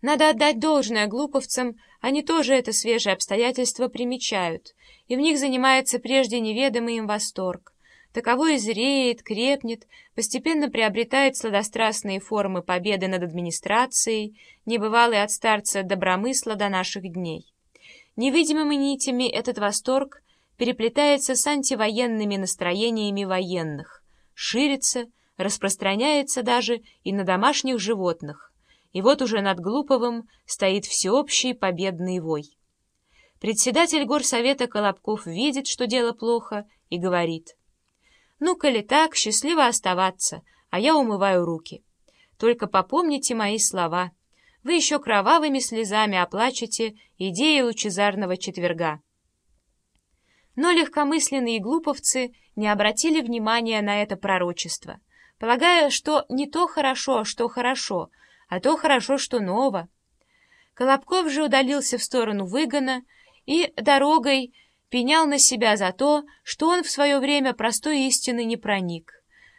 Надо отдать должное глуповцам, они тоже это свежее обстоятельство примечают, и в них занимается прежде неведомый им восторг. Таковой зреет, крепнет, постепенно приобретает сладострастные формы победы над администрацией, небывалый от старца добромысла до наших дней. Невидимыми нитями этот восторг переплетается с антивоенными настроениями военных, ширится, распространяется даже и на домашних животных, и вот уже над Глуповым стоит всеобщий победный вой. Председатель горсовета Колобков видит, что дело плохо, и говорит, «Ну, коли так, счастливо оставаться, а я умываю руки. Только попомните мои слова. Вы еще кровавыми слезами оплачете идеи лучезарного четверга». Но легкомысленные глуповцы не обратили внимания на это пророчество, полагая, что не то хорошо, что хорошо, а то хорошо, что ново. Колобков же удалился в сторону выгона и дорогой пенял на себя за то, что он в свое время простой истины не проник.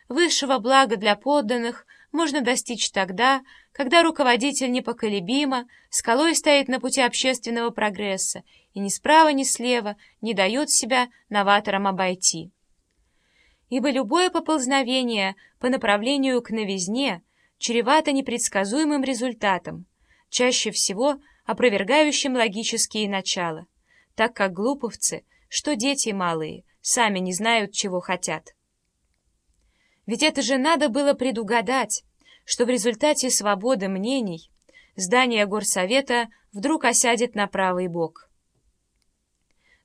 Высшего блага для подданных можно достичь тогда, когда руководитель непоколебимо, скалой стоит на пути общественного прогресса и ни справа, ни слева не дает себя новаторам обойти. Ибо любое поползновение по направлению к новизне чревато непредсказуемым результатом, чаще всего опровергающим логические начала, так как глуповцы, что дети малые, сами не знают, чего хотят. Ведь это же надо было предугадать, что в результате свободы мнений здание горсовета вдруг осядет на правый бок.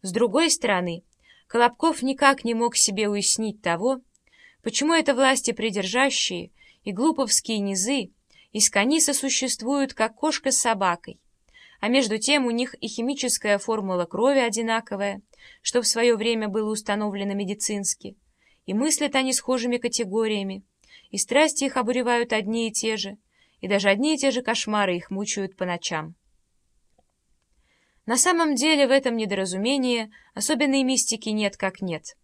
С другой стороны, Колобков никак не мог себе уяснить того, почему это власти придержащие и глуповские низы из каниса существуют как кошка с собакой, а между тем у них и химическая формула крови одинаковая, что в свое время было установлено медицински, и мыслят они схожими категориями, и страсти их обуревают одни и те же, и даже одни и те же кошмары их мучают по ночам. На самом деле в этом недоразумении особенной мистики нет как нет.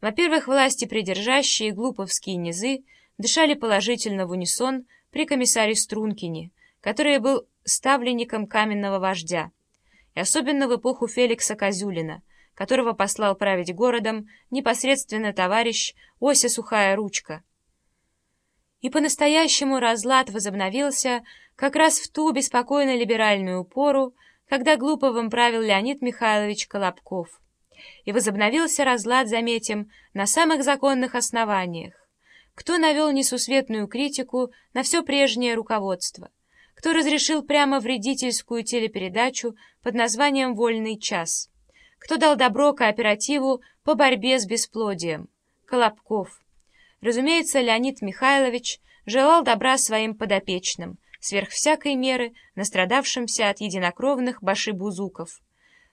Во-первых, власти придержащие глуповские низы дышали положительно в унисон при комиссаре Стрункине, который был ставленником каменного вождя, и особенно в эпоху Феликса Козюлина, которого послал править городом непосредственно товарищ Ося Сухая Ручка. И по-настоящему разлад возобновился как раз в ту беспокойно либеральную пору, когда Глуповым правил Леонид Михайлович Колобков. И возобновился разлад, заметим, на самых законных основаниях. Кто навел несусветную критику на все прежнее руководство? Кто разрешил прямо вредительскую телепередачу под названием «Вольный час»? Кто дал добро кооперативу по борьбе с бесплодием? Колобков. Разумеется, Леонид Михайлович желал добра своим подопечным, сверх всякой меры настрадавшимся от единокровных башибузуков.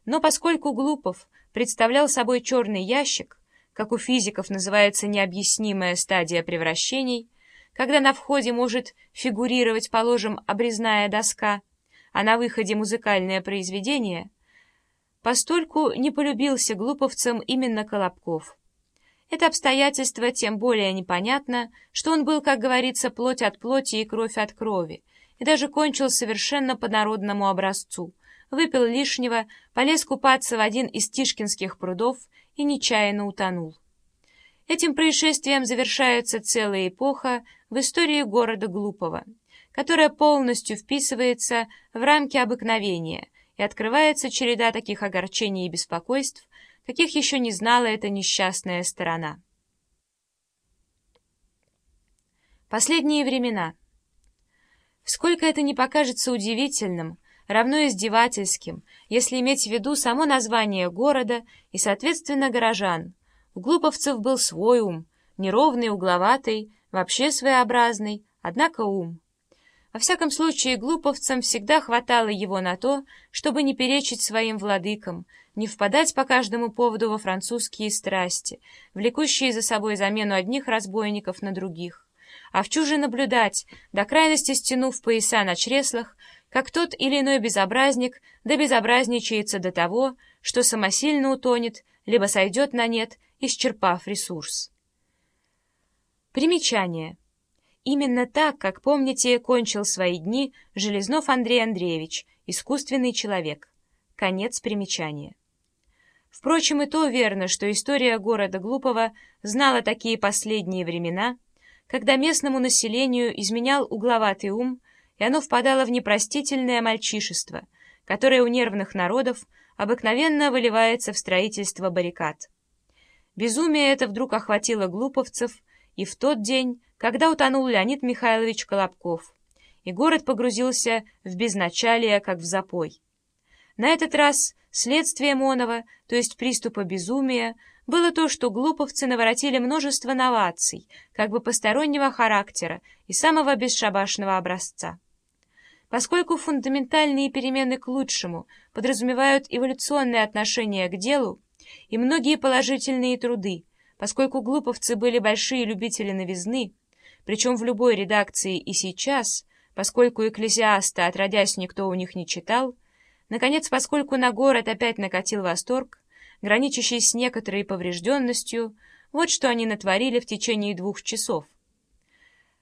Но поскольку Глупов представлял собой черный ящик, как у физиков называется необъяснимая стадия превращений, когда на входе может фигурировать, положим, обрезная доска, а на выходе музыкальное произведение, постольку не полюбился глуповцам именно Колобков. Это обстоятельство тем более непонятно, что он был, как говорится, плоть от плоти и кровь от крови, и даже кончил совершенно по народному образцу. Выпил лишнего, полез купаться в один из Тишкинских прудов и нечаянно утонул. Этим происшествием завершается целая эпоха в истории города Глупого, которая полностью вписывается в рамки обыкновения, и открывается череда таких огорчений и беспокойств, каких еще не знала эта несчастная сторона. Последние времена. Сколько это не покажется удивительным, равно издевательским, если иметь в виду само название города и, соответственно, горожан. У глуповцев был свой ум, неровный, угловатый, вообще своеобразный, однако ум. Во всяком случае, глуповцам всегда хватало его на то, чтобы не перечить своим владыкам, не впадать по каждому поводу во французские страсти, влекущие за собой замену одних разбойников на других а в чуже наблюдать, до крайности стянув пояса на чреслах, как тот или иной безобразник да безобразничается до того, что самосильно утонет, либо сойдет на нет, исчерпав ресурс. Примечание. Именно так, как помните, кончил свои дни Железнов Андрей Андреевич, искусственный человек. Конец примечания. Впрочем, и то верно, что история города Глупого знала такие последние времена, когда местному населению изменял угловатый ум, оно впадало в непростительное мальчишество, которое у нервных народов обыкновенно выливается в строительство баррикад. Безумие это вдруг охватило глуповцев и в тот день, когда утонул Леонид Михайлович Колобков, и город погрузился в безначалие, как в запой. На этот раз следствие Монова, то есть приступа безумия, было то, что глуповцы наворотили множество новаций, как бы постороннего характера и самого бесшабашного образца. Поскольку фундаментальные перемены к лучшему подразумевают эволюционное отношение к делу и многие положительные труды, поскольку глуповцы были большие любители новизны, причем в любой редакции и сейчас, поскольку экклезиаста отродясь никто у них не читал, наконец, поскольку на город опять накатил восторг, граничащий с некоторой поврежденностью, вот что они натворили в течение двух часов.